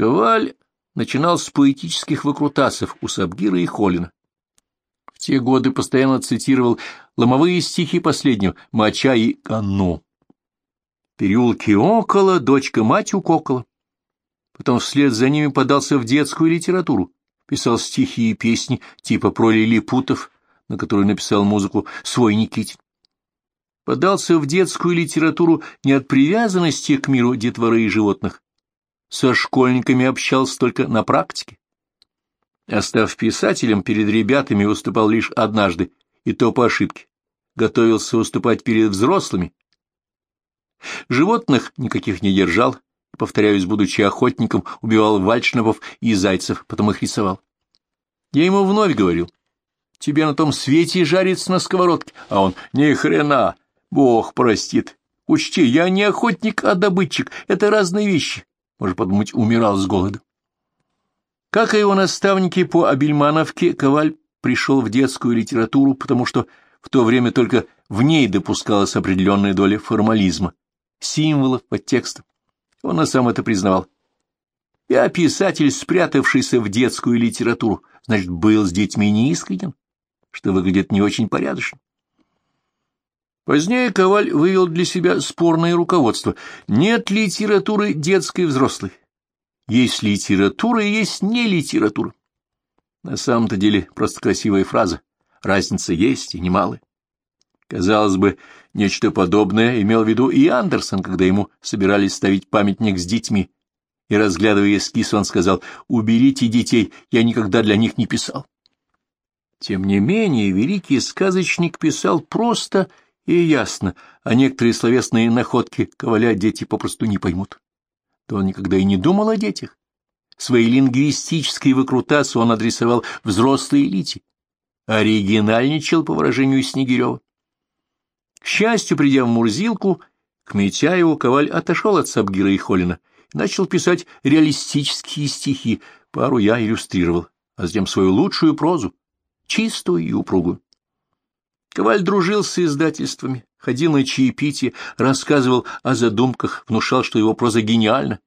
Коваль начинал с поэтических выкрутасов у Сабгира и Холина. В те годы постоянно цитировал ломовые стихи последнего «Моча и Канну». «Переулки около, дочка-мать укокола». Потом вслед за ними подался в детскую литературу, писал стихи и песни типа про лилипутов, на которую написал музыку свой Никитин. Подался в детскую литературу не от привязанности к миру детворы и животных. Со школьниками общался только на практике. А писателем, перед ребятами выступал лишь однажды, и то по ошибке. Готовился выступать перед взрослыми. Животных никаких не держал, повторяюсь, будучи охотником, убивал вальшнапов и зайцев, потом их рисовал. Я ему вновь говорил, тебе на том свете жарится на сковородке, а он, ни хрена, бог простит. Учти, я не охотник, а добытчик, это разные вещи. Можно подумать, умирал с голоду. Как и его наставники по Абельмановке, Коваль пришел в детскую литературу, потому что в то время только в ней допускалась определенная доля формализма, символов, подтекста. Он и сам это признавал. Я писатель, спрятавшийся в детскую литературу, значит, был с детьми неискренен, что выглядит не очень порядочно. Позднее Коваль вывел для себя спорное руководство. Нет литературы детской и взрослой. Есть литература и есть не литература. На самом-то деле просто красивая фраза. Разница есть и немалая. Казалось бы, нечто подобное имел в виду и Андерсон, когда ему собирались ставить памятник с детьми. И, разглядывая эскиз, он сказал, «Уберите детей, я никогда для них не писал». Тем не менее, великий сказочник писал просто и ясно, а некоторые словесные находки Коваля дети попросту не поймут. То он никогда и не думал о детях. Свои лингвистические выкрутасы он адресовал взрослой элите, оригинальничал по выражению Снегирева. К счастью, придя в Мурзилку, к Митяеву Коваль отошел от Сабгира и Холина и начал писать реалистические стихи, пару я иллюстрировал, а затем свою лучшую прозу, чистую и упругую. Коваль дружил с издательствами, ходил на чаепитие, рассказывал о задумках, внушал, что его проза гениальна,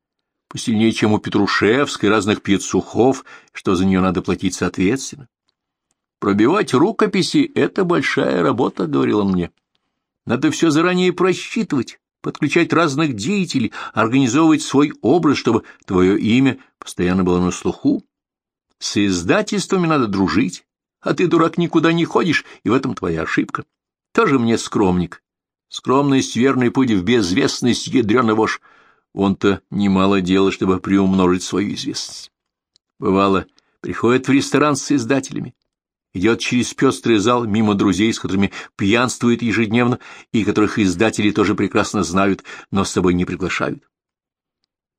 посильнее, чем у Петрушевской, разных Пьецухов, что за нее надо платить соответственно. «Пробивать рукописи — это большая работа», — говорил он мне. Надо все заранее просчитывать, подключать разных деятелей, организовывать свой образ, чтобы твое имя постоянно было на слуху. С издательствами надо дружить, а ты, дурак, никуда не ходишь, и в этом твоя ошибка. Тоже мне скромник. Скромность — верный путь в безвестность, ядрёный вошь. Он-то немало делал, чтобы приумножить свою известность. Бывало, приходит в ресторан с издателями, идет через пестрый зал мимо друзей, с которыми пьянствует ежедневно, и которых издатели тоже прекрасно знают, но с собой не приглашают.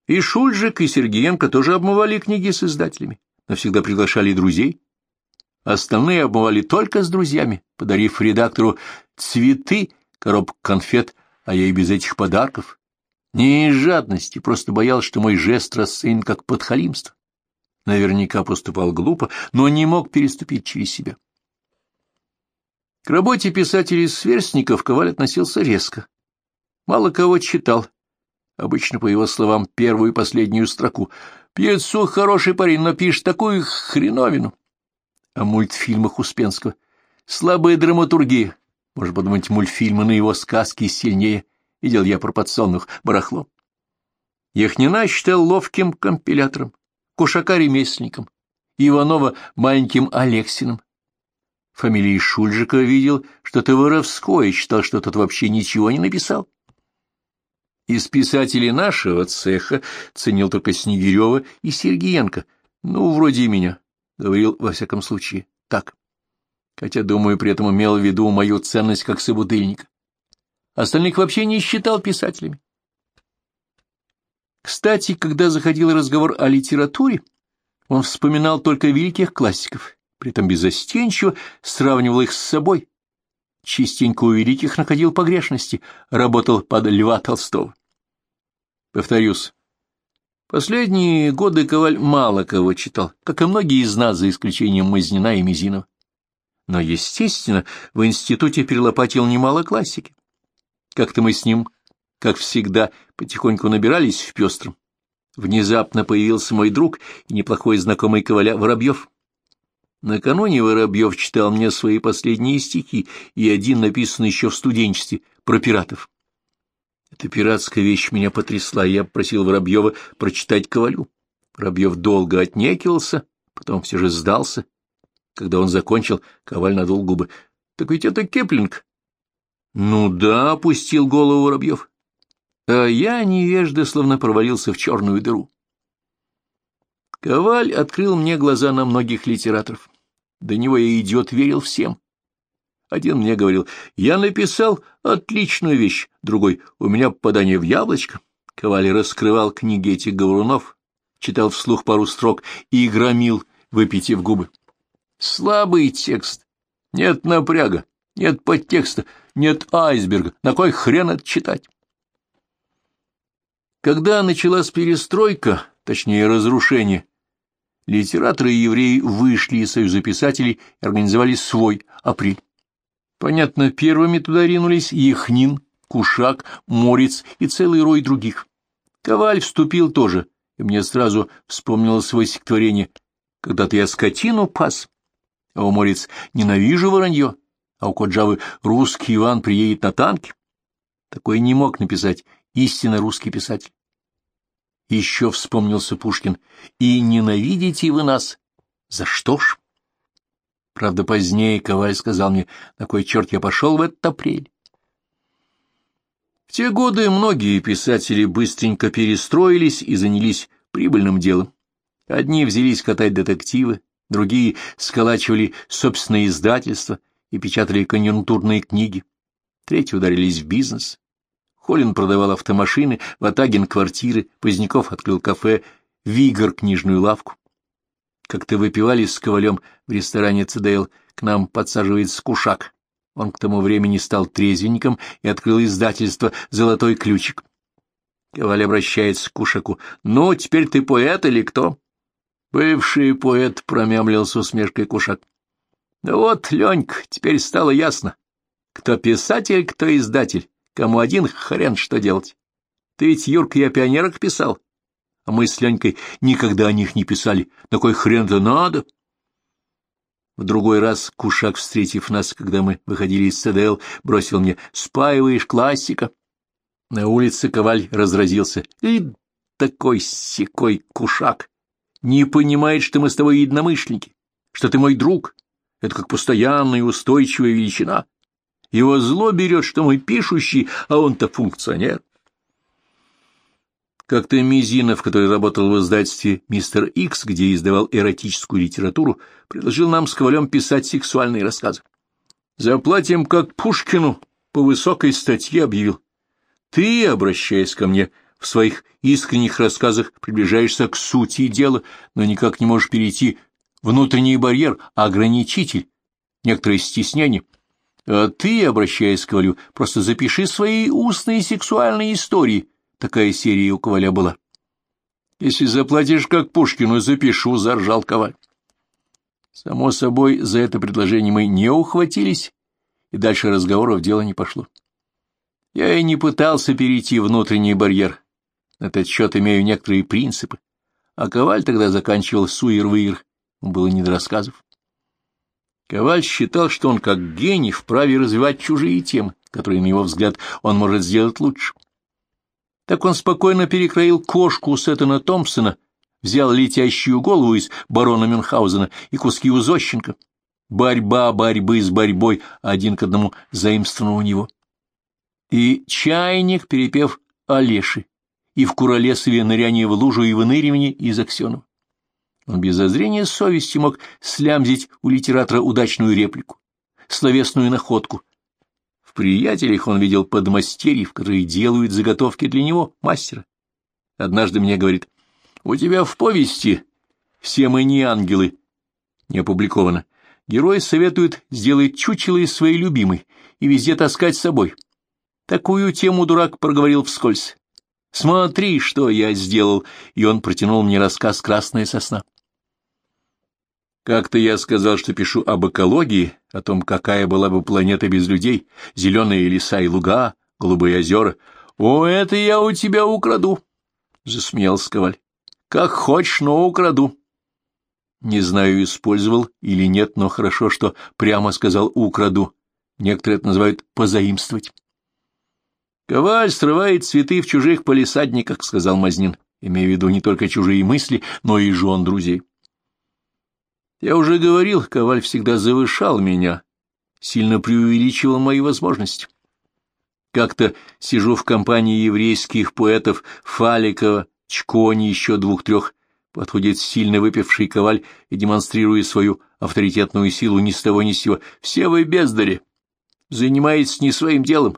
И Шульжик, и Сергеенко тоже обмывали книги с издателями, но всегда приглашали друзей. Остальные обмывали только с друзьями, подарив редактору цветы, коробку конфет, а я и без этих подарков. Не из жадности, просто боялся, что мой жест расценен как подхалимство наверняка поступал глупо, но не мог переступить через себя. К работе писателей-сверстников Коваль относился резко. Мало кого читал, обычно, по его словам, первую и последнюю строку. «Пьецу хороший парень, но пишет такую хреновину». О мультфильмах Успенского. Слабая драматургия. Можно подумать, мультфильмы на его сказки сильнее. Видел я про подсолнух барахло. Яхнина считал ловким компилятором. Кушака ремесленником, Иванова маленьким Алексиным. Фамилии Шульжика видел что-то воровское, считал, что тот вообще ничего не написал. Из писателей нашего цеха ценил только Снегирева и Сергеенко, ну, вроде меня, говорил во всяком случае так. Хотя, думаю, при этом имел в виду мою ценность как собутыльника. Остальных вообще не считал писателями. Кстати, когда заходил разговор о литературе, он вспоминал только великих классиков, при этом безостенчиво сравнивал их с собой. Частенько у великих находил погрешности, работал под Льва Толстого. Повторюсь, последние годы Коваль мало кого читал, как и многие из нас, за исключением Мазнина и Мизинова. Но, естественно, в институте перелопатил немало классики. Как-то мы с ним как всегда, потихоньку набирались в пестром. внезапно появился мой друг и неплохой знакомый Коваля Воробьев. Накануне Воробьев читал мне свои последние стихи, и один написан еще в студенчестве, про пиратов. Эта пиратская вещь меня потрясла, я просил Воробьева прочитать Ковалю. Воробьев долго отнекивался, потом все же сдался. Когда он закончил, Коваль надул губы. — Так ведь это Кеплинг. — Ну да, — опустил голову Воробьев. А я невежда словно провалился в черную дыру. Коваль открыл мне глаза на многих литераторов. До него я, идиот, верил всем. Один мне говорил, я написал отличную вещь, другой, у меня попадание в яблочко. Коваль раскрывал книги этих говорунов, читал вслух пару строк и громил, выпитив губы. Слабый текст, нет напряга, нет подтекста, нет айсберга, на кой хрен это читать? Когда началась перестройка, точнее разрушение, литераторы и евреи вышли из Союза писателей и организовали свой апрель. Понятно, первыми туда ринулись Яхнин, Кушак, Морец и целый рой других. Коваль вступил тоже, и мне сразу вспомнилось свое стихотворение. Когда-то я скотину пас, а у Морец ненавижу воронье, а у Коджавы русский Иван приедет на танке. Такое не мог написать истинно русский писатель. Еще вспомнился Пушкин. «И ненавидите вы нас? За что ж?» Правда, позднее Коваль сказал мне, на кой черт я пошел в этот апрель. В те годы многие писатели быстренько перестроились и занялись прибыльным делом. Одни взялись катать детективы, другие сколачивали собственные издательства и печатали конъюнктурные книги, третьи ударились в бизнес. Холин продавал автомашины, Ватагин — квартиры, Поздняков открыл кафе, Вигор — книжную лавку. Как-то выпивали с Ковалем в ресторане ЦДЛ, к нам подсаживается Кушак. Он к тому времени стал трезвенником и открыл издательство «Золотой ключик». Коваль обращается к Кушаку. «Ну, теперь ты поэт или кто?» «Бывший поэт», — промямлил с усмешкой Кушак. «Ну вот, Ленька, теперь стало ясно. Кто писатель, кто издатель. Кому один хрен что делать. Ты ведь, Юрка, я пионерок писал, а мы с Ленькой никогда о них не писали. На кой хрен-то надо? В другой раз Кушак, встретив нас, когда мы выходили из ЦДЛ, бросил мне «Спаиваешь классика». На улице Коваль разразился. И такой секой Кушак не понимает, что мы с тобой единомышленники, что ты мой друг. Это как постоянная и устойчивая величина. Его зло берет, что мы пишущий, а он-то функционер. Как-то Мизинов, который работал в издательстве «Мистер Икс», где издавал эротическую литературу, предложил нам с Ковалем писать сексуальные рассказы. «Заплатим как Пушкину», по высокой статье объявил. «Ты, обращаясь ко мне, в своих искренних рассказах приближаешься к сути дела, но никак не можешь перейти внутренний барьер, ограничитель, некоторое стеснение. А ты, обращаясь к Ковалю, просто запиши свои устные сексуальные истории. Такая серия у Коваля была. Если заплатишь как Пушкину, запишу, — заржал Коваль. Само собой, за это предложение мы не ухватились, и дальше разговоров дело не пошло. Я и не пытался перейти внутренний барьер. На этот счет имею некоторые принципы. А Коваль тогда заканчивал суир-выир, было не до рассказов. Коваль считал, что он, как гений, вправе развивать чужие темы, которые, на его взгляд, он может сделать лучше. Так он спокойно перекроил кошку Сеттона Томпсона, взял летящую голову из барона Мюнхгаузена и куски у Зощенко. Борьба борьбы с борьбой, один к одному заимствована у него. И чайник, перепев Олеши, и в Куролесове ныряние в лужу и выныривание из Аксенова. Он без зазрения совести мог слямзить у литератора удачную реплику, словесную находку. В приятелях он видел подмастерьев, которые делают заготовки для него, мастера. Однажды мне говорит, «У тебя в повести «Все мы не ангелы» не опубликовано. Герой советует сделать чучело из своей любимой и везде таскать с собой. Такую тему дурак проговорил вскользь. «Смотри, что я сделал!» И он протянул мне рассказ «Красная сосна». Как-то я сказал, что пишу об экологии, о том, какая была бы планета без людей, зеленые леса и луга, голубые озера. «О, это я у тебя украду!» — засмеялся Коваль. Как хочешь, но украду. Не знаю, использовал или нет, но хорошо, что прямо сказал «украду». Некоторые это называют «позаимствовать». «Коваль срывает цветы в чужих полисадниках», — сказал Мазнин, имея в виду не только чужие мысли, но и жен друзей. Я уже говорил, Коваль всегда завышал меня, сильно преувеличивал мои возможности. Как-то сижу в компании еврейских поэтов Фаликова, Чкони, еще двух-трех Подходит сильно выпивший коваль и, демонстрируя свою авторитетную силу ни с того ни с сего, «Все вы бездари! Занимаетесь не своим делом.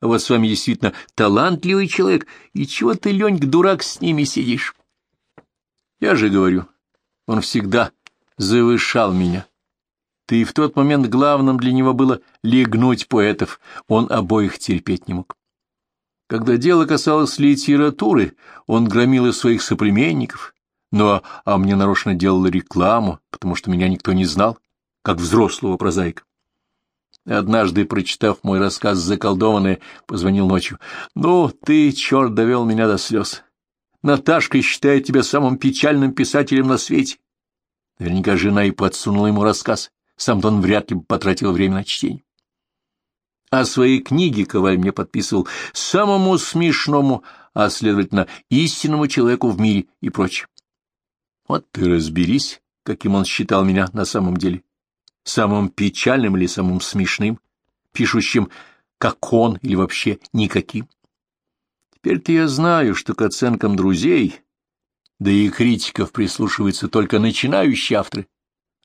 А вот с вами действительно талантливый человек, и чего ты, Ленька, дурак, с ними сидишь?» Я же говорю, он всегда завышал меня. Ты в тот момент главным для него было легнуть поэтов, он обоих терпеть не мог. Когда дело касалось литературы, он громил и своих соплеменников, но а мне нарочно делал рекламу, потому что меня никто не знал, как взрослого прозаика. Однажды, прочитав мой рассказ «Заколдованное», позвонил ночью. «Ну, ты, черт, довел меня до слез. Наташка считает тебя самым печальным писателем на свете». Наверняка жена и подсунула ему рассказ. Сам-то он вряд ли потратил время на чтение. А свои книги Коваль мне подписывал самому смешному, а, следовательно, истинному человеку в мире и прочее. Вот ты разберись, каким он считал меня на самом деле. Самым печальным или самым смешным, пишущим как он или вообще никаким. Теперь-то я знаю, что к оценкам друзей, да и критиков прислушиваются только начинающие авторы,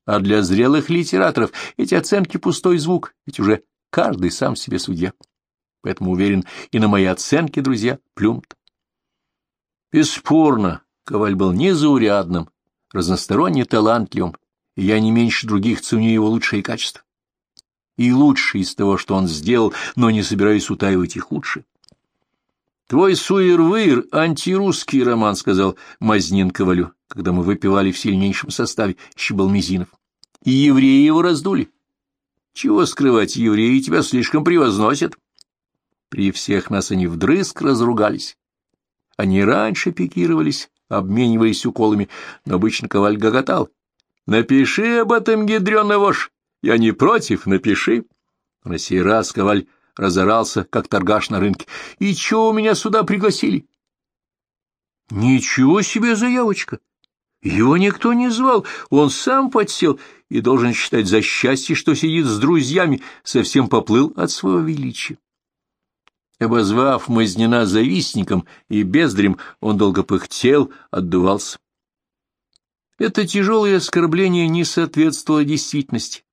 а для зрелых литераторов эти оценки пустой звук, ведь уже каждый сам себе судья. Поэтому уверен, и на мои оценки, друзья, плюнут. Бесспорно, Коваль был незаурядным, разносторонне талантливым, и я не меньше других ценю его лучшие качества. И лучшее из того, что он сделал, но не собираюсь утаивать их худшие. «Твой суир-выир — антирусский роман», — сказал Мазнин Ковалю, когда мы выпивали в сильнейшем составе, еще Мизинов. «И евреи его раздули. Чего скрывать, евреи тебя слишком превозносят». При всех нас они вдрызг разругались. Они раньше пикировались, обмениваясь уколами, но обычно Коваль гоготал. «Напиши об этом, гидрёный вож! Я не против, напиши!» На сей раз Коваль разорался, как торгаш на рынке. «И чего у меня сюда пригласили?» «Ничего себе заявочка! Его никто не звал, он сам подсел и должен считать за счастье, что сидит с друзьями, совсем поплыл от своего величия. Обозвав Мазнина завистником и бездрем, он долго пыхтел, отдувался. Это тяжелое оскорбление не соответствовало действительности.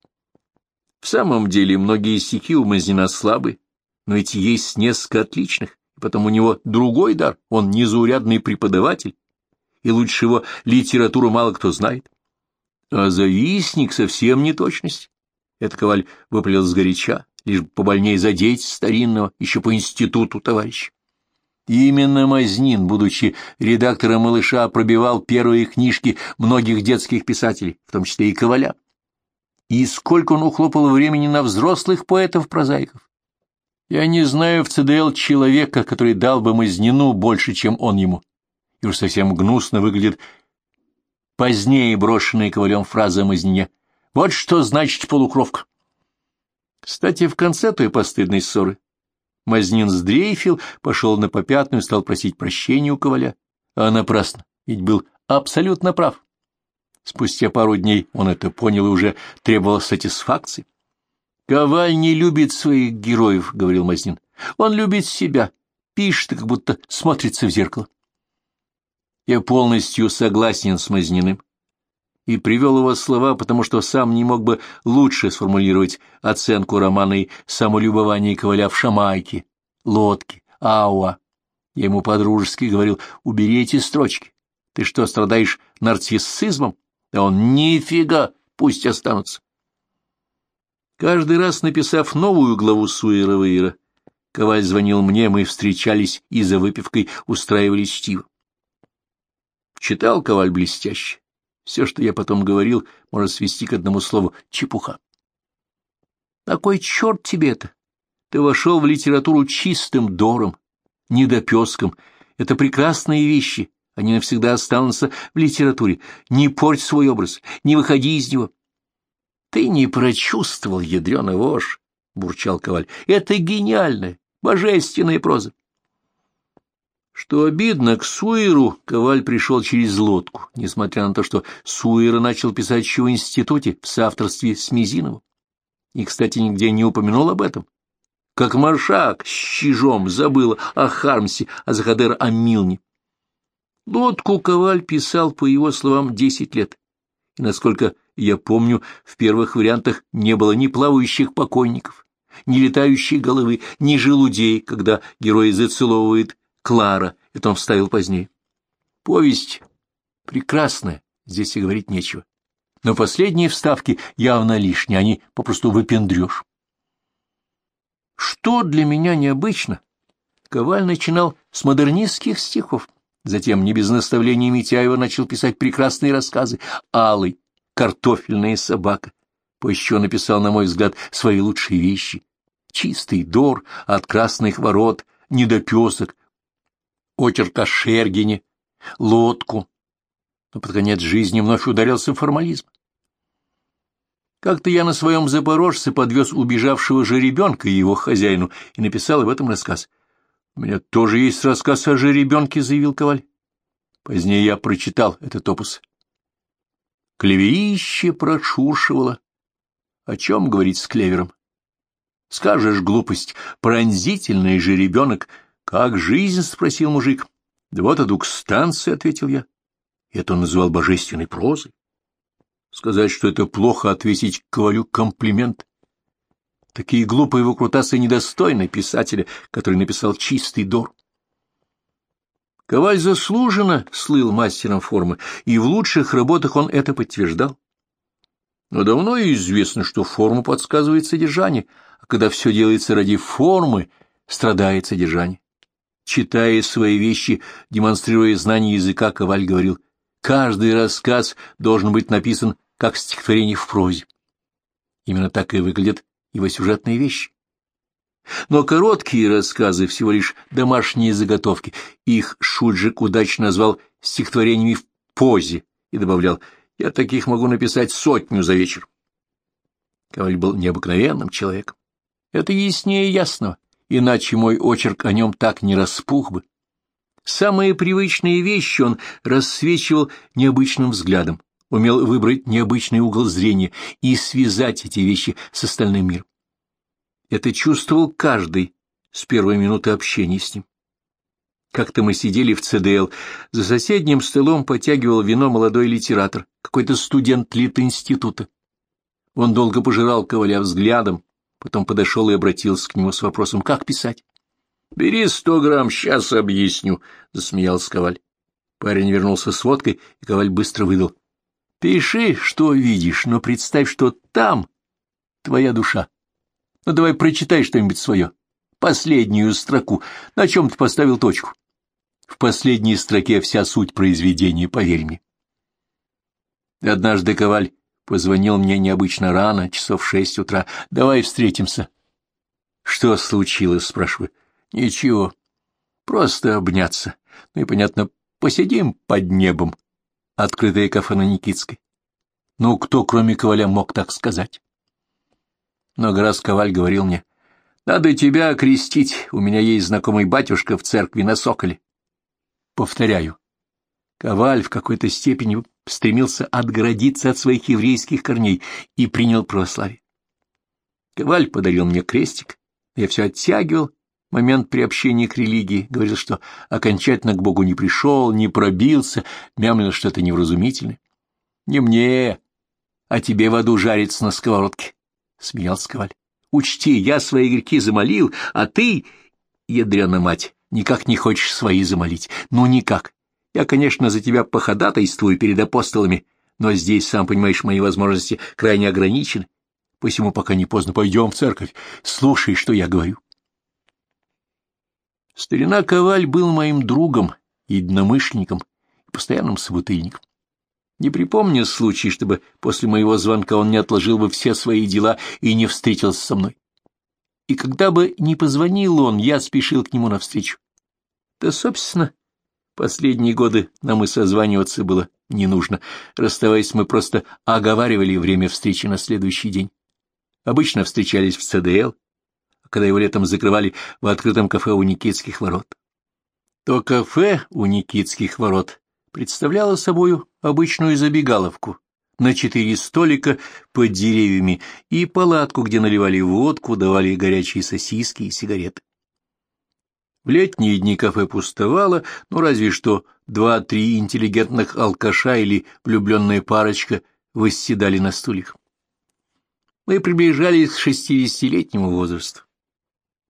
В самом деле, многие стихи у Мазнина слабы, но эти есть несколько отличных, и потом у него другой дар, он незаурядный преподаватель, и лучше его литературу мало кто знает. А завистник совсем не точность. Это Коваль выпалил сгоряча лишь побольнее задеть старинного, еще по институту товарища. Именно Мазнин, будучи редактором «Малыша», пробивал первые книжки многих детских писателей, в том числе и Коваля. И сколько он ухлопал времени на взрослых поэтов-прозаиков. Я не знаю в ЦДЛ человека, который дал бы Мазнину больше, чем он ему. И уж совсем гнусно выглядит позднее брошенная Ковалем фраза о Мазнине. Вот что значит полукровка. Кстати, в конце той постыдной ссоры Мазнин сдрейфил, пошел на попятную, стал просить прощения у Коваля. А напрасно, ведь был абсолютно прав. Спустя пару дней он это понял и уже требовал сатисфакции. «Коваль не любит своих героев», — говорил Мазнин. «Он любит себя, пишет, как будто смотрится в зеркало». Я полностью согласен с Мазниным и привел его слова, потому что сам не мог бы лучше сформулировать оценку романа и самолюбование Коваля в Шамайке, Лодке, Ауа. Я ему по-дружески говорил, убери эти строчки. Ты что, страдаешь нарциссизмом? Да он нифига, пусть останутся. Каждый раз, написав новую главу Суэра-Вейра, Коваль звонил мне, мы встречались и за выпивкой устраивали чтиво. Читал Коваль блестяще все, что я потом говорил, может свести к одному слову — чепуха. На кой черт тебе это? Ты вошел в литературу чистым дором, недопеском. Это прекрасные вещи, Они навсегда останутся в литературе. Не порть свой образ, не выходи из него. — Ты не прочувствовал, ядреный вож, — бурчал Коваль. — Это гениальная, божественная проза. Что обидно, к Суиру Коваль пришел через лодку, несмотря на то, что Суира начал писать еще в институте в соавторстве с Мизиновым. И, кстати, нигде не упомянул об этом. Как Маршак с Чижом забыл о Хармсе, о Захадер о Милне. Лодку Коваль писал, по его словам, десять лет. И, насколько я помню, в первых вариантах не было ни плавающих покойников, ни летающей головы, ни желудей, когда герой зацеловывает Клара, это он вставил позднее. Повесть прекрасная, здесь и говорить нечего. Но последние вставки явно лишние, они попросту выпендрешь. Что для меня необычно, Коваль начинал с модернистских стихов, затем, не без наставления Митяева, начал писать прекрасные рассказы «Алый», «Картофельная собака», по еще написал, на мой взгляд, свои лучшие вещи. «Чистый дор от красных ворот», «Недопесок», очерк о Шергине, лодку, но под конец жизни вновь ударился формализм. Как-то я на своем Запорожце подвез убежавшего жеребенка и его хозяину и написал об этом рассказ. — У меня тоже есть рассказ о жеребенке, — заявил Коваль. Позднее я прочитал этот опус. Клевеище прошуршивало. О чем говорить с клевером? Скажешь глупость, пронзительный жеребенок — «Как жизнь?» — спросил мужик. «Да вот адукстанция», — ответил я. Это он называл божественной прозой. Сказать, что это плохо, ответить Ковалю комплимент. Такие глупые выкрутасы недостойны писателя, который написал чистый дор. Коваль заслуженно слыл мастером формы, и в лучших работах он это подтверждал. Но давно известно, что форму подсказывает содержание, а когда все делается ради формы, страдает содержание. Читая свои вещи, демонстрируя знание языка, Коваль говорил, каждый рассказ должен быть написан как стихотворение в прозе. Именно так и выглядят его сюжетные вещи. Но короткие рассказы всего лишь домашние заготовки. Их Шульджик удачно назвал стихотворениями в позе и добавлял, я таких могу написать сотню за вечер. Коваль был необыкновенным человеком. Это яснее ясного иначе мой очерк о нем так не распух бы. Самые привычные вещи он рассвечивал необычным взглядом, умел выбрать необычный угол зрения и связать эти вещи с остальным миром. Это чувствовал каждый с первой минуты общения с ним. Как-то мы сидели в ЦДЛ, за соседним столом потягивал вино молодой литератор, какой-то студент Лит-института. Он долго пожирал Коваля взглядом, Потом подошел и обратился к нему с вопросом, как писать. — Бери сто грамм, сейчас объясню, — засмеялся Коваль. Парень вернулся с водкой, и Коваль быстро выдал. — Пиши, что видишь, но представь, что там твоя душа. Ну, давай прочитай что-нибудь свое. Последнюю строку. На чем ты поставил точку? В последней строке вся суть произведения, поверь мне. Однажды Коваль Позвонил мне необычно рано, часов шесть утра. Давай встретимся. Что случилось, спрашиваю. Ничего. Просто обняться. Ну и, понятно, посидим под небом. Открытое кафе на Никитской. Ну, кто, кроме Коваля, мог так сказать? Много раз Коваль говорил мне, надо тебя окрестить, у меня есть знакомый батюшка в церкви на Соколе. Повторяю, Коваль в какой-то степени стремился отгородиться от своих еврейских корней и принял православие. Коваль подарил мне крестик, я все оттягивал, момент приобщения к религии, говорил, что окончательно к Богу не пришел, не пробился, мямлил что-то невразумительное. Не мне, а тебе в аду жарится на сковородке, — смеялся Коваль. Учти, я свои грехи замолил, а ты, ядрена мать, никак не хочешь свои замолить. Ну, никак. Я, конечно, за тебя походатайствую перед апостолами, но здесь, сам понимаешь, мои возможности крайне ограничены. Посему, пока не поздно, пойдем в церковь. Слушай, что я говорю. Старина Коваль был моим другом, единомышленником и постоянным собутыльником. Не припомню случай, чтобы после моего звонка он не отложил бы все свои дела и не встретился со мной. И когда бы не позвонил он, я спешил к нему навстречу. Да, собственно, Последние годы нам и созваниваться было не нужно. Расставаясь, мы просто оговаривали время встречи на следующий день. Обычно встречались в ЦДЛ, когда его летом закрывали в открытом кафе у Никитских ворот. То кафе у Никитских ворот представляло собою обычную забегаловку на четыре столика под деревьями и палатку, где наливали водку, давали горячие сосиски и сигареты. В летние дни кафе пустовало, ну разве что два-три интеллигентных алкаша или влюбленная парочка восседали на стульях. Мы приближались к шестидесятилетнему возрасту,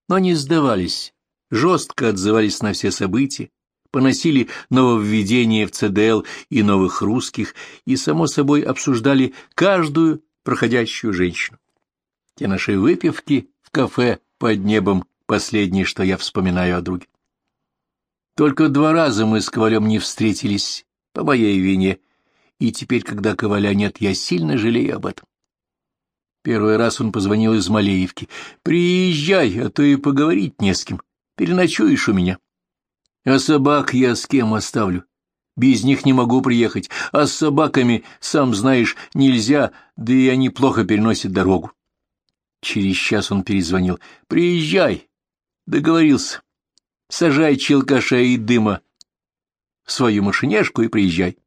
но не сдавались, жестко отзывались на все события, поносили нововведения в ЦДЛ и новых русских и, само собой, обсуждали каждую проходящую женщину. Те наши выпивки в кафе под небом Последнее, что я вспоминаю о друге. Только два раза мы с Ковалем не встретились, по моей вине, и теперь, когда Коваля нет, я сильно жалею об этом. Первый раз он позвонил из Малеевки. «Приезжай, а то и поговорить не с кем. Переночуешь у меня». «А собак я с кем оставлю? Без них не могу приехать, а с собаками, сам знаешь, нельзя, да и они плохо переносят дорогу». Через час он перезвонил. «Приезжай, Договорился. Сажай челкаша и дыма в свою машинешку и приезжай.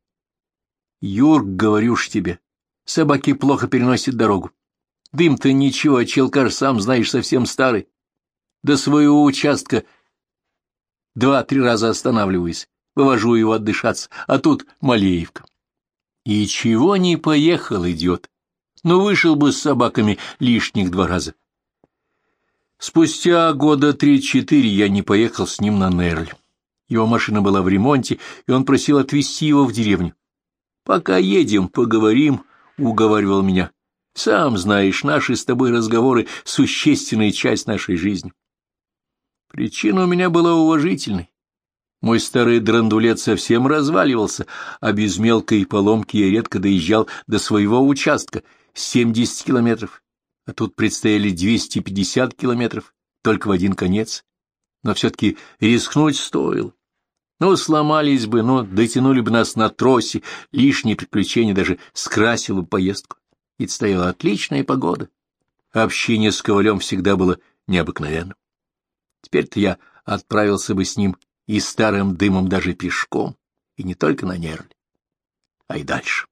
Юрк, говорю ж тебе, собаки плохо переносят дорогу. Дым-то ничего, а сам знаешь, совсем старый. До своего участка два-три раза останавливаюсь, вывожу его отдышаться, а тут Малеевка. И чего не поехал, идет? Ну, вышел бы с собаками лишних два раза. Спустя года три-четыре я не поехал с ним на Нерль. Его машина была в ремонте, и он просил отвезти его в деревню. «Пока едем, поговорим», — уговаривал меня. «Сам знаешь, наши с тобой разговоры — существенная часть нашей жизни». Причина у меня была уважительной. Мой старый драндулет совсем разваливался, а без мелкой поломки я редко доезжал до своего участка — 70 километров а тут предстояли 250 километров, только в один конец. Но все-таки рискнуть стоило. Ну, сломались бы, ну, дотянули бы нас на тросе, лишние приключения даже скрасило бы поездку. Ведь стояла отличная погода. Общение с Ковалем всегда было необыкновенным. Теперь-то я отправился бы с ним и старым дымом даже пешком, и не только на Нерль, а и дальше.